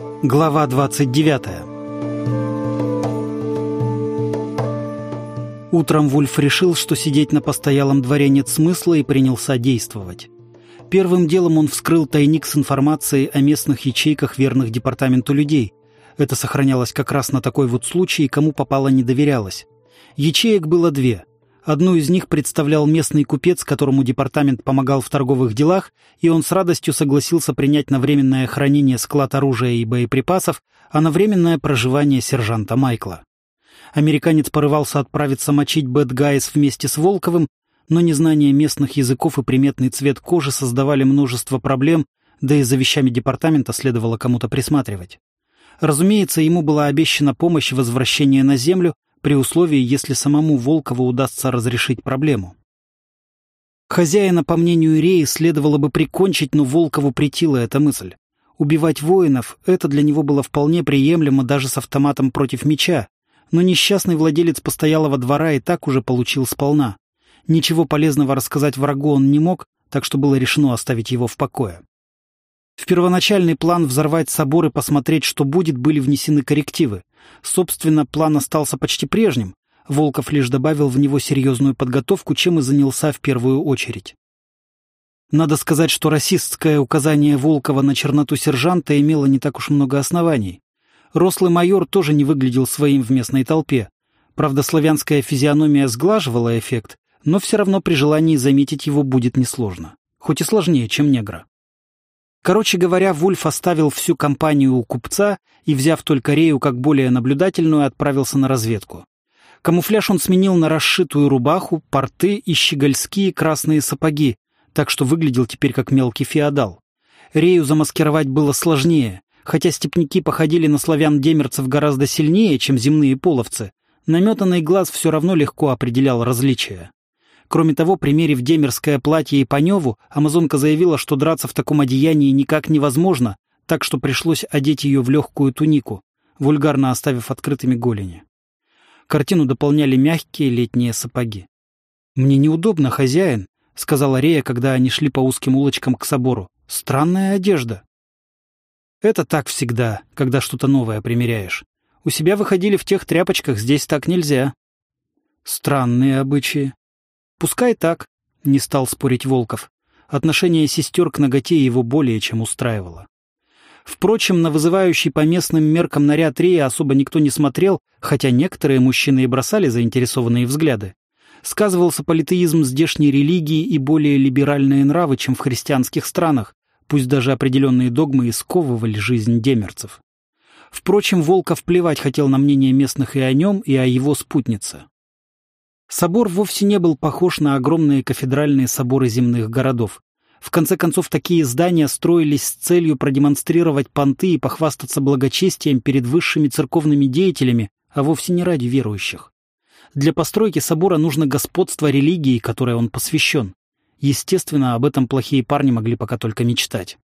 Глава 29 Утром Вульф решил, что сидеть на постоялом дворе нет смысла и принялся действовать. Первым делом он вскрыл тайник с информацией о местных ячейках верных департаменту людей. Это сохранялось как раз на такой вот случай, кому попало не доверялось. Ячеек было две. Одну из них представлял местный купец, которому департамент помогал в торговых делах, и он с радостью согласился принять на временное хранение склад оружия и боеприпасов, а на временное проживание сержанта Майкла. Американец порывался отправиться мочить bad guys вместе с Волковым, но незнание местных языков и приметный цвет кожи создавали множество проблем, да и за вещами департамента следовало кому-то присматривать. Разумеется, ему была обещана помощь в возвращении на землю, при условии, если самому Волкову удастся разрешить проблему. Хозяина, по мнению Реи, следовало бы прикончить, но Волкову притила эта мысль. Убивать воинов — это для него было вполне приемлемо даже с автоматом против меча, но несчастный владелец постоялого двора и так уже получил сполна. Ничего полезного рассказать врагу он не мог, так что было решено оставить его в покое. В первоначальный план взорвать собор и посмотреть, что будет, были внесены коррективы. Собственно, план остался почти прежним. Волков лишь добавил в него серьезную подготовку, чем и занялся в первую очередь. Надо сказать, что расистское указание Волкова на черноту сержанта имело не так уж много оснований. Рослый майор тоже не выглядел своим в местной толпе. Правда, славянская физиономия сглаживала эффект, но все равно при желании заметить его будет несложно. Хоть и сложнее, чем негра. Короче говоря, Вульф оставил всю компанию у купца и, взяв только Рею как более наблюдательную, отправился на разведку. Камуфляж он сменил на расшитую рубаху, порты и щегольские красные сапоги, так что выглядел теперь как мелкий феодал. Рею замаскировать было сложнее, хотя степняки походили на славян-демерцев гораздо сильнее, чем земные половцы. Наметанный глаз все равно легко определял различия. Кроме того, примерив демерское платье и паневу, амазонка заявила, что драться в таком одеянии никак невозможно, так что пришлось одеть ее в легкую тунику, вульгарно оставив открытыми голени. Картину дополняли мягкие летние сапоги. «Мне неудобно, хозяин», — сказала Рея, когда они шли по узким улочкам к собору. «Странная одежда». «Это так всегда, когда что-то новое примеряешь. У себя выходили в тех тряпочках, здесь так нельзя». «Странные обычаи», Пускай так, не стал спорить Волков. Отношение сестер к ноготе его более чем устраивало. Впрочем, на вызывающий по местным меркам наряд Рея особо никто не смотрел, хотя некоторые мужчины и бросали заинтересованные взгляды. Сказывался политеизм здешней религии и более либеральные нравы, чем в христианских странах, пусть даже определенные догмы и сковывали жизнь демерцев. Впрочем, Волков плевать хотел на мнение местных и о нем, и о его спутнице. Собор вовсе не был похож на огромные кафедральные соборы земных городов. В конце концов, такие здания строились с целью продемонстрировать понты и похвастаться благочестием перед высшими церковными деятелями, а вовсе не ради верующих. Для постройки собора нужно господство религии, которой он посвящен. Естественно, об этом плохие парни могли пока только мечтать.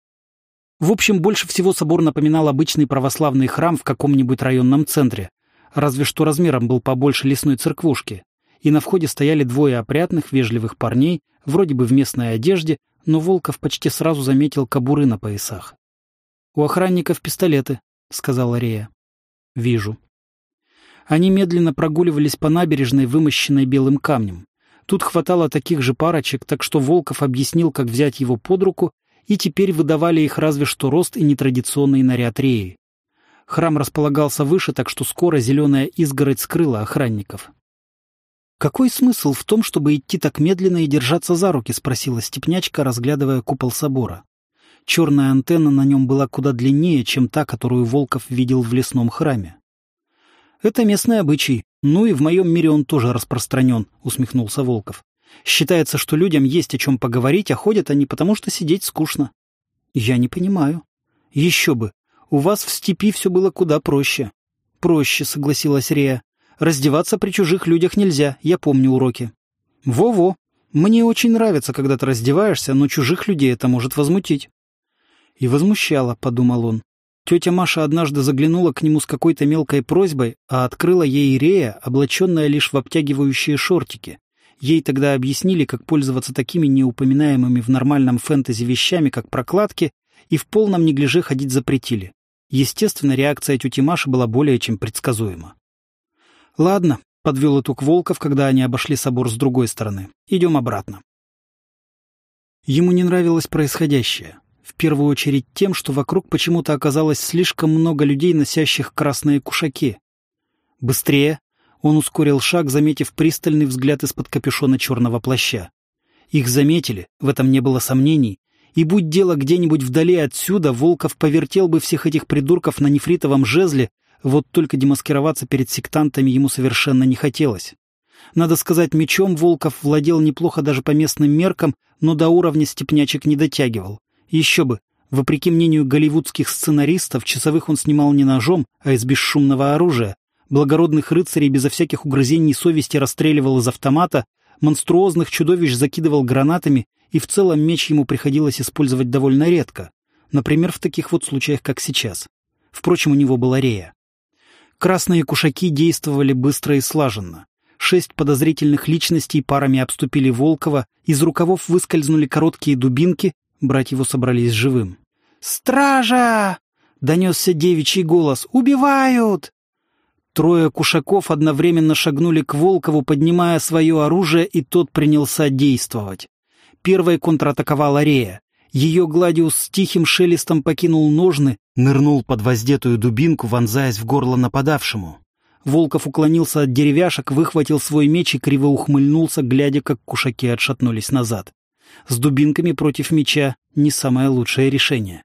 В общем, больше всего собор напоминал обычный православный храм в каком-нибудь районном центре, разве что размером был побольше лесной церквушки и на входе стояли двое опрятных, вежливых парней, вроде бы в местной одежде, но Волков почти сразу заметил кобуры на поясах. «У охранников пистолеты», — сказала Рея. «Вижу». Они медленно прогуливались по набережной, вымощенной белым камнем. Тут хватало таких же парочек, так что Волков объяснил, как взять его под руку, и теперь выдавали их разве что рост и нетрадиционный наряд Реи. Храм располагался выше, так что скоро зеленая изгородь скрыла охранников. «Какой смысл в том, чтобы идти так медленно и держаться за руки?» — спросила степнячка, разглядывая купол собора. Черная антенна на нем была куда длиннее, чем та, которую Волков видел в лесном храме. «Это местный обычай. Ну и в моем мире он тоже распространен», — усмехнулся Волков. «Считается, что людям есть о чем поговорить, а ходят они потому, что сидеть скучно». «Я не понимаю». «Еще бы. У вас в степи все было куда проще». «Проще», — согласилась Рея. Раздеваться при чужих людях нельзя, я помню уроки. Во-во, мне очень нравится, когда ты раздеваешься, но чужих людей это может возмутить. И возмущало, подумал он. Тетя Маша однажды заглянула к нему с какой-то мелкой просьбой, а открыла ей Рея, облаченная лишь в обтягивающие шортики. Ей тогда объяснили, как пользоваться такими неупоминаемыми в нормальном фэнтези вещами, как прокладки, и в полном неглиже ходить запретили. Естественно, реакция тети Маши была более чем предсказуема. «Ладно», — подвел итог Волков, когда они обошли собор с другой стороны. «Идем обратно». Ему не нравилось происходящее. В первую очередь тем, что вокруг почему-то оказалось слишком много людей, носящих красные кушаки. «Быстрее!» — он ускорил шаг, заметив пристальный взгляд из-под капюшона черного плаща. Их заметили, в этом не было сомнений, и будь дело где-нибудь вдали отсюда, Волков повертел бы всех этих придурков на нефритовом жезле, вот только демаскироваться перед сектантами ему совершенно не хотелось. Надо сказать, мечом Волков владел неплохо даже по местным меркам, но до уровня степнячек не дотягивал. Еще бы, вопреки мнению голливудских сценаристов, часовых он снимал не ножом, а из бесшумного оружия. Благородных рыцарей безо всяких угрызений совести расстреливал из автомата, монструозных чудовищ закидывал гранатами, и в целом меч ему приходилось использовать довольно редко. Например, в таких вот случаях, как сейчас. Впрочем, у него была рея. Красные кушаки действовали быстро и слаженно. Шесть подозрительных личностей парами обступили Волкова, из рукавов выскользнули короткие дубинки, брать его собрались живым. «Стража!» — донесся девичий голос. «Убивают!» Трое кушаков одновременно шагнули к Волкову, поднимая свое оружие, и тот принялся действовать. Первой контратаковала Рея. Ее Гладиус с тихим шелестом покинул ножны, нырнул под воздетую дубинку, вонзаясь в горло нападавшему. Волков уклонился от деревяшек, выхватил свой меч и криво ухмыльнулся, глядя, как кушаки отшатнулись назад. С дубинками против меча не самое лучшее решение.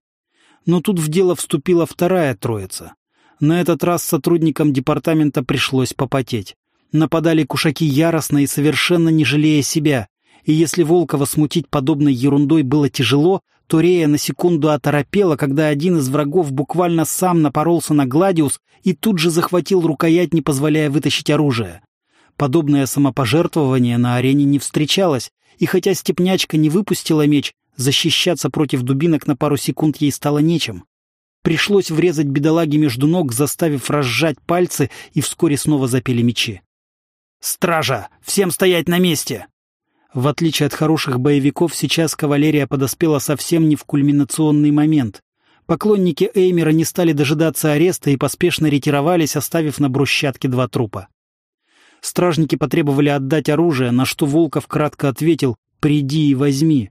Но тут в дело вступила вторая троица. На этот раз сотрудникам департамента пришлось попотеть. Нападали кушаки яростно и совершенно не жалея себя. И если Волкова смутить подобной ерундой было тяжело, то Рея на секунду оторопела, когда один из врагов буквально сам напоролся на Гладиус и тут же захватил рукоять, не позволяя вытащить оружие. Подобное самопожертвование на арене не встречалось, и хотя степнячка не выпустила меч, защищаться против дубинок на пару секунд ей стало нечем. Пришлось врезать бедолаге между ног, заставив разжать пальцы, и вскоре снова запели мечи. «Стража! Всем стоять на месте!» В отличие от хороших боевиков, сейчас кавалерия подоспела совсем не в кульминационный момент. Поклонники Эймера не стали дожидаться ареста и поспешно ретировались, оставив на брусчатке два трупа. Стражники потребовали отдать оружие, на что Волков кратко ответил «Приди и возьми».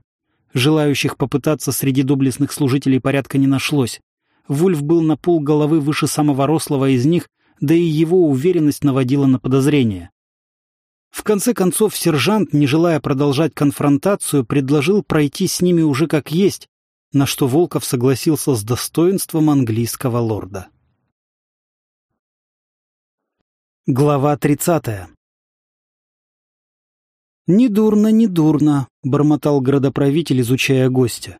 Желающих попытаться среди доблестных служителей порядка не нашлось. Вульф был на пол головы выше самого рослого из них, да и его уверенность наводила на подозрение. В конце концов, сержант, не желая продолжать конфронтацию, предложил пройти с ними уже как есть, на что Волков согласился с достоинством английского лорда. Глава тридцатая «Недурно, недурно», — бормотал градоправитель, изучая гостя.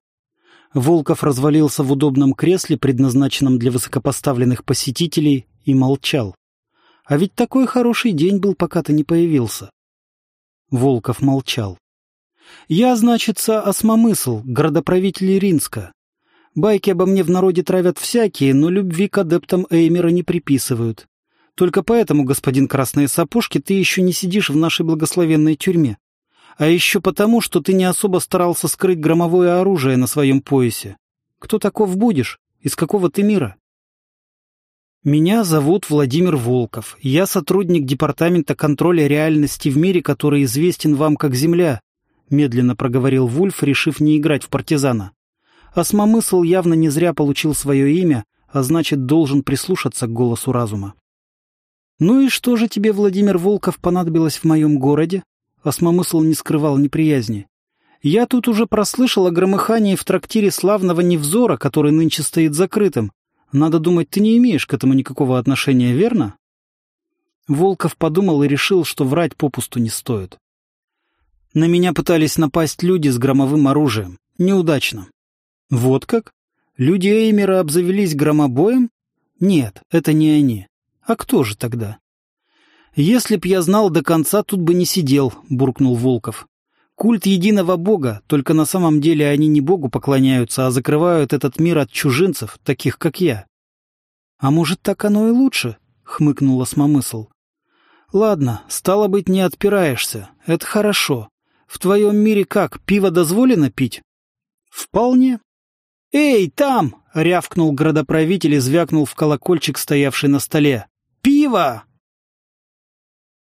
Волков развалился в удобном кресле, предназначенном для высокопоставленных посетителей, и молчал. А ведь такой хороший день был, пока ты не появился. Волков молчал. Я, значится, осмомысл, градоправитель Иринска. Байки обо мне в народе травят всякие, но любви к адептам Эймера не приписывают. Только поэтому, господин Красные Сапожки, ты еще не сидишь в нашей благословенной тюрьме а еще потому, что ты не особо старался скрыть громовое оружие на своем поясе. Кто таков будешь? Из какого ты мира? Меня зовут Владимир Волков. Я сотрудник Департамента контроля реальности в мире, который известен вам как Земля, медленно проговорил Вульф, решив не играть в партизана. Осмомысл явно не зря получил свое имя, а значит, должен прислушаться к голосу разума. «Ну и что же тебе, Владимир Волков, понадобилось в моем городе?» Осмомысл не скрывал неприязни. «Я тут уже прослышал о громыхании в трактире славного Невзора, который нынче стоит закрытым. Надо думать, ты не имеешь к этому никакого отношения, верно?» Волков подумал и решил, что врать попусту не стоит. «На меня пытались напасть люди с громовым оружием. Неудачно». «Вот как? Люди Эймера обзавелись громобоем? Нет, это не они. А кто же тогда?» «Если б я знал до конца, тут бы не сидел», — буркнул Волков. «Культ единого бога, только на самом деле они не богу поклоняются, а закрывают этот мир от чужинцев, таких как я». «А может, так оно и лучше?» — хмыкнул осмомысл. «Ладно, стало быть, не отпираешься. Это хорошо. В твоем мире как, пиво дозволено пить?» «Вполне. «Эй, там!» — рявкнул градоправитель и звякнул в колокольчик, стоявший на столе. «Пиво!»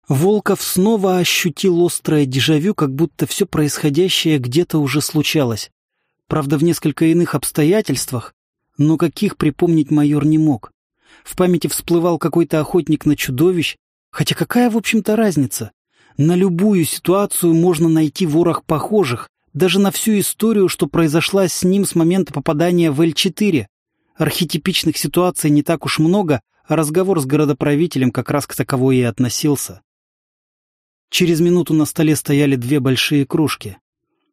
Волков снова ощутил острое дежавю, как будто все происходящее где-то уже случалось. Правда, в несколько иных обстоятельствах, но каких припомнить майор не мог. В памяти всплывал какой-то охотник на чудовищ, хотя какая, в общем-то, разница? На любую ситуацию можно найти ворох похожих, даже на всю историю, что произошла с ним с момента попадания в Л-4. Архетипичных ситуаций не так уж много, а разговор с городоправителем как раз к таковой и относился. Через минуту на столе стояли две большие кружки.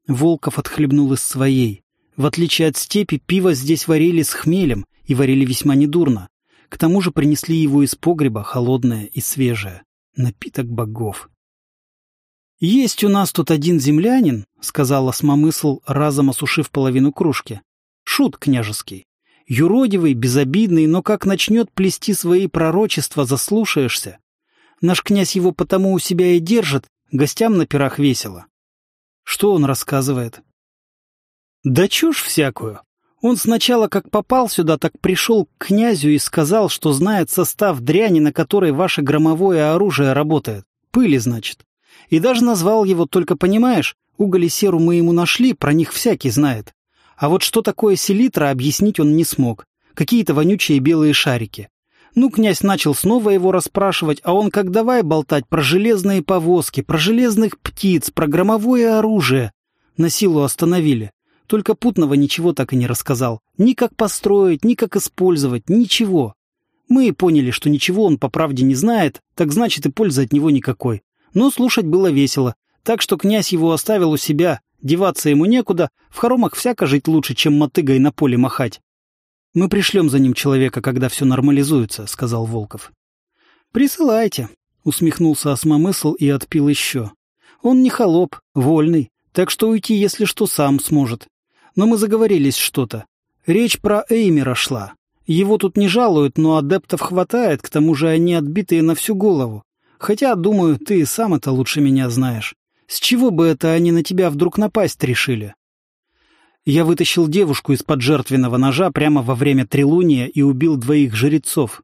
Волков отхлебнул из своей. В отличие от степи, пиво здесь варили с хмелем и варили весьма недурно. К тому же принесли его из погреба, холодное и свежее. Напиток богов. «Есть у нас тут один землянин», — сказал осмомысл, разом осушив половину кружки. «Шут княжеский. Юродивый, безобидный, но как начнет плести свои пророчества, заслушаешься. Наш князь его потому у себя и держит, гостям на пирах весело. Что он рассказывает? Да чушь всякую. Он сначала, как попал сюда, так пришел к князю и сказал, что знает состав дряни, на которой ваше громовое оружие работает. Пыли, значит. И даже назвал его, только понимаешь, уголь и серу мы ему нашли, про них всякий знает. А вот что такое селитра, объяснить он не смог. Какие-то вонючие белые шарики. Ну, князь начал снова его расспрашивать, а он как давай болтать про железные повозки, про железных птиц, про громовое оружие. На силу остановили. Только Путного ничего так и не рассказал. Ни как построить, ни как использовать, ничего. Мы и поняли, что ничего он по правде не знает, так значит и пользы от него никакой. Но слушать было весело, так что князь его оставил у себя, деваться ему некуда, в хоромах всяко жить лучше, чем мотыгой на поле махать. «Мы пришлем за ним человека, когда все нормализуется», — сказал Волков. «Присылайте», — усмехнулся осмомысл и отпил еще. «Он не холоп, вольный, так что уйти, если что, сам сможет. Но мы заговорились что-то. Речь про Эймера шла. Его тут не жалуют, но адептов хватает, к тому же они отбитые на всю голову. Хотя, думаю, ты сам это лучше меня знаешь. С чего бы это они на тебя вдруг напасть решили? Я вытащил девушку из-под жертвенного ножа прямо во время трилуния и убил двоих жрецов.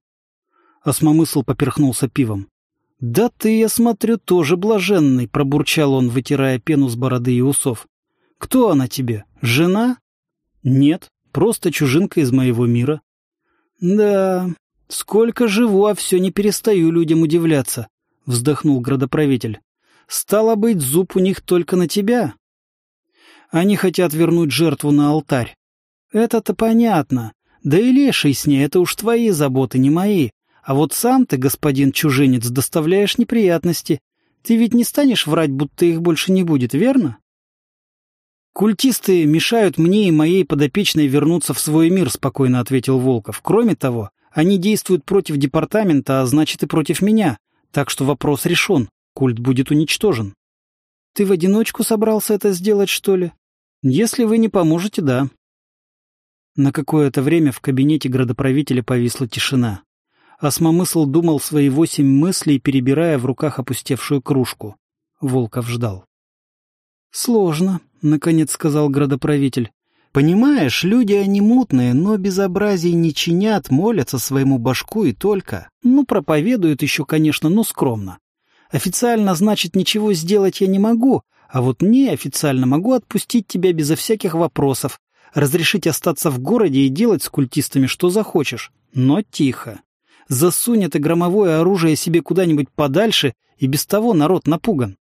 Осмомысл поперхнулся пивом. «Да ты, я смотрю, тоже блаженный», — пробурчал он, вытирая пену с бороды и усов. «Кто она тебе? Жена?» «Нет, просто чужинка из моего мира». «Да, сколько живу, а все не перестаю людям удивляться», — вздохнул градоправитель. «Стало быть, зуб у них только на тебя». «Они хотят вернуть жертву на алтарь». «Это-то понятно. Да и леший с ней, это уж твои заботы, не мои. А вот сам ты, господин чужинец, доставляешь неприятности. Ты ведь не станешь врать, будто их больше не будет, верно? Культисты мешают мне и моей подопечной вернуться в свой мир, спокойно ответил Волков. Кроме того, они действуют против департамента, а значит и против меня. Так что вопрос решен. Культ будет уничтожен. Ты в одиночку собрался это сделать, что ли? Если вы не поможете, да. На какое-то время в кабинете градоправителя повисла тишина. Осмомысл думал свои восемь мыслей, перебирая в руках опустевшую кружку. Волков ждал. «Сложно», — наконец сказал градоправитель. «Понимаешь, люди они мутные, но безобразий не чинят, молятся своему башку и только. Ну, проповедуют еще, конечно, но скромно. Официально, значит, ничего сделать я не могу, а вот неофициально могу отпустить тебя безо всяких вопросов, разрешить остаться в городе и делать с культистами что захочешь, но тихо. Засунь это громовое оружие себе куда-нибудь подальше, и без того народ напуган.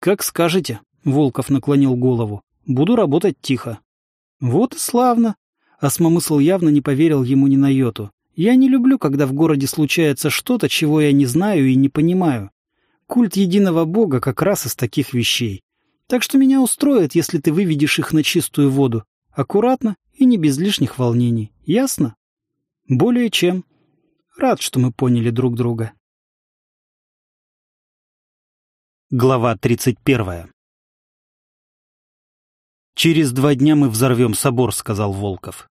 «Как скажете», — Волков наклонил голову, — «буду работать тихо». «Вот и славно». Осмомысл явно не поверил ему ни на йоту. «Я не люблю, когда в городе случается что-то, чего я не знаю и не понимаю. Культ единого бога как раз из таких вещей. Так что меня устроит, если ты выведешь их на чистую воду. Аккуратно и не без лишних волнений. Ясно? Более чем. Рад, что мы поняли друг друга. Глава 31 «Через два дня мы взорвем собор», — сказал Волков.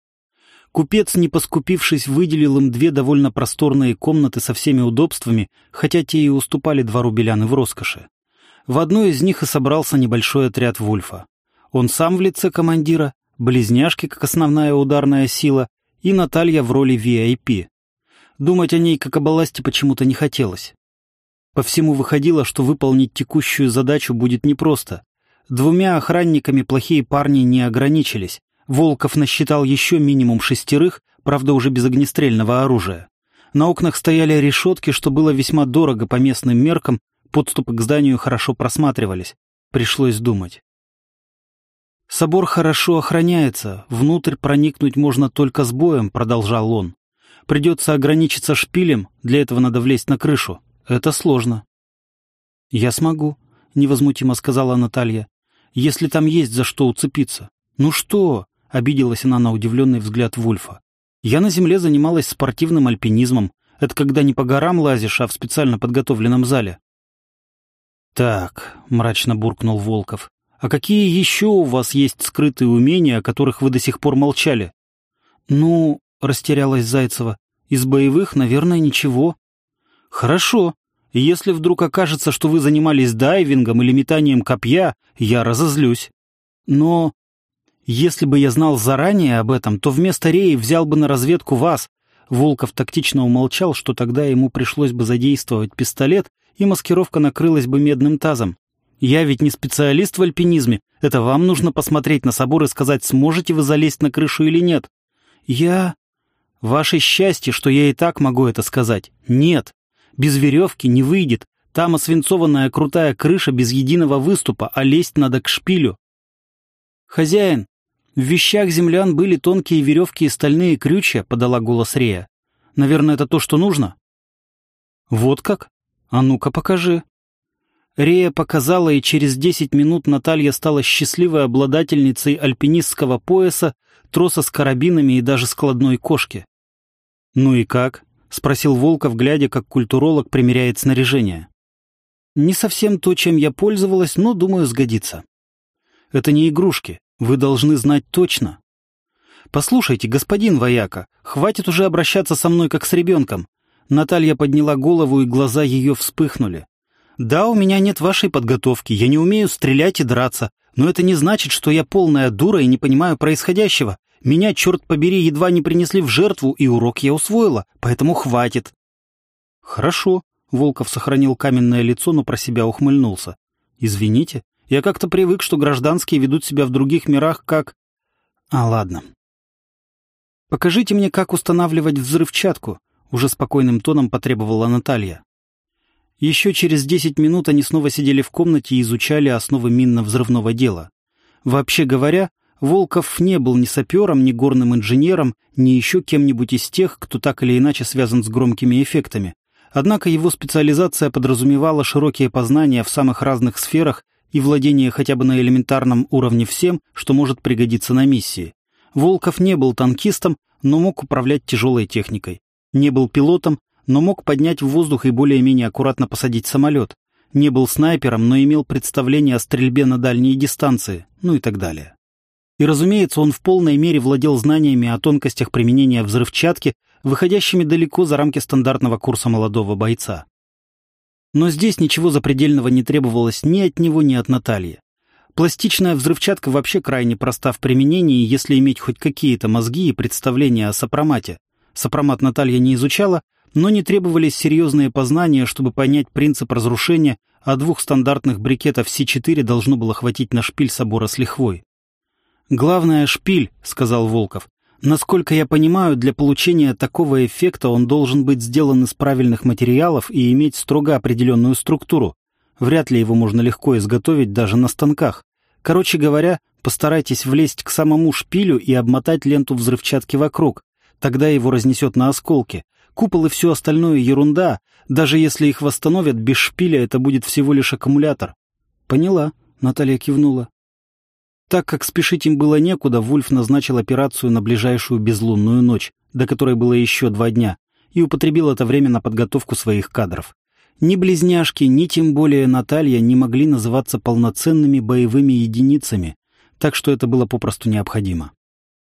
Купец, не поскупившись, выделил им две довольно просторные комнаты со всеми удобствами, хотя те и уступали двору Беляны в роскоши. В одной из них и собрался небольшой отряд Вульфа. Он сам в лице командира, близняшки как основная ударная сила и Наталья в роли VIP. Думать о ней как о балласте почему-то не хотелось. По всему выходило, что выполнить текущую задачу будет непросто. Двумя охранниками плохие парни не ограничились. Волков насчитал еще минимум шестерых, правда уже без огнестрельного оружия. На окнах стояли решетки, что было весьма дорого по местным меркам, подступы к зданию хорошо просматривались. Пришлось думать. «Собор хорошо охраняется, внутрь проникнуть можно только с боем», — продолжал он. «Придется ограничиться шпилем, для этого надо влезть на крышу. Это сложно». «Я смогу», — невозмутимо сказала Наталья. «Если там есть за что уцепиться». «Ну что?» — обиделась она на удивленный взгляд Вульфа. «Я на земле занималась спортивным альпинизмом. Это когда не по горам лазишь, а в специально подготовленном зале». «Так», — мрачно буркнул Волков, а какие еще у вас есть скрытые умения, о которых вы до сих пор молчали? Ну, растерялась Зайцева, из боевых, наверное, ничего. Хорошо. Если вдруг окажется, что вы занимались дайвингом или метанием копья, я разозлюсь. Но если бы я знал заранее об этом, то вместо Реи взял бы на разведку вас. Волков тактично умолчал, что тогда ему пришлось бы задействовать пистолет, и маскировка накрылась бы медным тазом. Я ведь не специалист в альпинизме. Это вам нужно посмотреть на собор и сказать, сможете вы залезть на крышу или нет. Я... Ваше счастье, что я и так могу это сказать. Нет. Без веревки не выйдет. Там освинцованная крутая крыша без единого выступа, а лезть надо к шпилю. Хозяин, в вещах землян были тонкие веревки и стальные крючья, подала голос Рея. Наверное, это то, что нужно? Вот как? А ну-ка покажи. Рея показала, и через десять минут Наталья стала счастливой обладательницей альпинистского пояса, троса с карабинами и даже складной кошки. «Ну и как?» — спросил Волков, глядя, как культуролог примеряет снаряжение. «Не совсем то, чем я пользовалась, но, думаю, сгодится. Это не игрушки, вы должны знать точно. Послушайте, господин вояка, хватит уже обращаться со мной как с ребенком». Наталья подняла голову, и глаза ее вспыхнули. Да, у меня нет вашей подготовки, я не умею стрелять и драться, но это не значит, что я полная дура и не понимаю происходящего. Меня, черт побери, едва не принесли в жертву, и урок я усвоила, поэтому хватит. Хорошо, Волков сохранил каменное лицо, но про себя ухмыльнулся. Извините, я как-то привык, что гражданские ведут себя в других мирах как... А, ладно. Покажите мне, как устанавливать взрывчатку, уже спокойным тоном потребовала Наталья. Еще через 10 минут они снова сидели в комнате и изучали основы минно-взрывного дела. Вообще говоря, Волков не был ни сапером, ни горным инженером, ни еще кем-нибудь из тех, кто так или иначе связан с громкими эффектами. Однако его специализация подразумевала широкие познания в самых разных сферах и владение хотя бы на элементарном уровне всем, что может пригодиться на миссии. Волков не был танкистом, но мог управлять тяжелой техникой. Не был пилотом, но мог поднять в воздух и более-менее аккуратно посадить самолет. Не был снайпером, но имел представление о стрельбе на дальние дистанции, ну и так далее. И, разумеется, он в полной мере владел знаниями о тонкостях применения взрывчатки, выходящими далеко за рамки стандартного курса молодого бойца. Но здесь ничего запредельного не требовалось ни от него, ни от Натальи. Пластичная взрывчатка вообще крайне проста в применении, если иметь хоть какие-то мозги и представления о сопромате. Сопромат Наталья не изучала, но не требовались серьезные познания, чтобы понять принцип разрушения, а двух стандартных брикетов С4 должно было хватить на шпиль собора с лихвой. «Главное — шпиль», — сказал Волков. «Насколько я понимаю, для получения такого эффекта он должен быть сделан из правильных материалов и иметь строго определенную структуру. Вряд ли его можно легко изготовить даже на станках. Короче говоря, постарайтесь влезть к самому шпилю и обмотать ленту взрывчатки вокруг. Тогда его разнесет на осколки, Купол и все остальное ерунда. Даже если их восстановят, без шпиля это будет всего лишь аккумулятор. Поняла, Наталья кивнула. Так как спешить им было некуда, Вульф назначил операцию на ближайшую безлунную ночь, до которой было еще два дня, и употребил это время на подготовку своих кадров. Ни близняшки, ни тем более Наталья не могли называться полноценными боевыми единицами, так что это было попросту необходимо.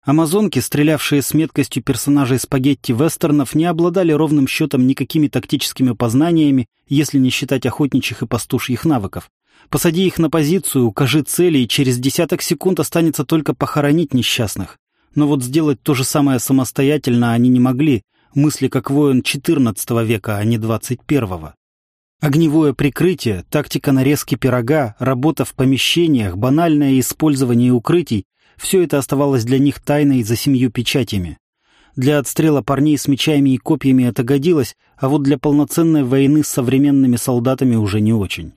Амазонки, стрелявшие с меткостью персонажей спагетти-вестернов, не обладали ровным счетом никакими тактическими познаниями, если не считать охотничьих и пастушьих навыков. Посади их на позицию, укажи цели, и через десяток секунд останется только похоронить несчастных. Но вот сделать то же самое самостоятельно они не могли, мысли как воин XIV века, а не XXI. Огневое прикрытие, тактика нарезки пирога, работа в помещениях, банальное использование укрытий — все это оставалось для них тайной за семью печатями. Для отстрела парней с мечами и копьями это годилось, а вот для полноценной войны с современными солдатами уже не очень.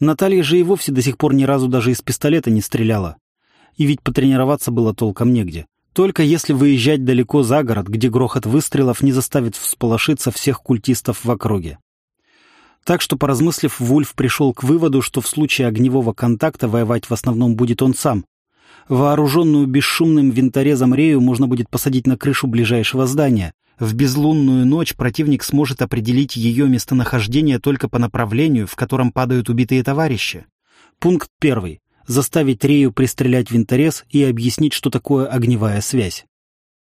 Наталья же и вовсе до сих пор ни разу даже из пистолета не стреляла. И ведь потренироваться было толком негде. Только если выезжать далеко за город, где грохот выстрелов не заставит всполошиться всех культистов в округе. Так что, поразмыслив, Вульф пришел к выводу, что в случае огневого контакта воевать в основном будет он сам. Вооруженную бесшумным винторезом Рею можно будет посадить на крышу ближайшего здания. В безлунную ночь противник сможет определить ее местонахождение только по направлению, в котором падают убитые товарищи. Пункт первый. Заставить Рею пристрелять винторез и объяснить, что такое огневая связь.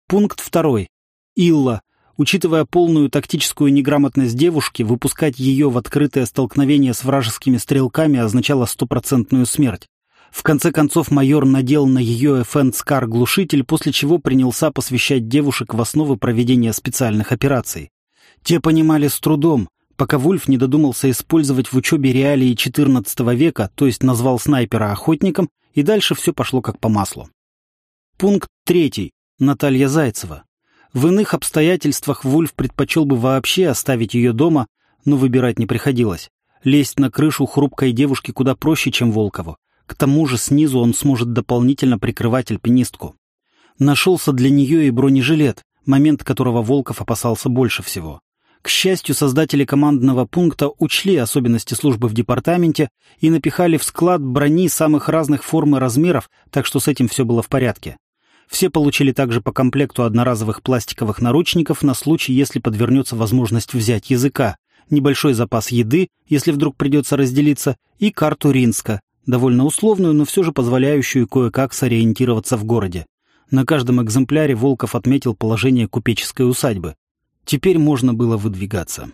Пункт второй. Илла, Учитывая полную тактическую неграмотность девушки, выпускать ее в открытое столкновение с вражескими стрелками означало стопроцентную смерть. В конце концов майор надел на ее FN Скар глушитель, после чего принялся посвящать девушек в основы проведения специальных операций. Те понимали с трудом, пока Вульф не додумался использовать в учебе реалии XIV века, то есть назвал снайпера охотником, и дальше все пошло как по маслу. Пункт третий. Наталья Зайцева. В иных обстоятельствах Вульф предпочел бы вообще оставить ее дома, но выбирать не приходилось. Лезть на крышу хрупкой девушки куда проще, чем Волкову. К тому же снизу он сможет дополнительно прикрывать альпинистку. Нашелся для нее и бронежилет, момент которого Волков опасался больше всего. К счастью, создатели командного пункта учли особенности службы в департаменте и напихали в склад брони самых разных форм и размеров, так что с этим все было в порядке. Все получили также по комплекту одноразовых пластиковых наручников на случай, если подвернется возможность взять языка, небольшой запас еды, если вдруг придется разделиться, и карту Ринска, довольно условную, но все же позволяющую кое-как сориентироваться в городе. На каждом экземпляре Волков отметил положение купеческой усадьбы. Теперь можно было выдвигаться.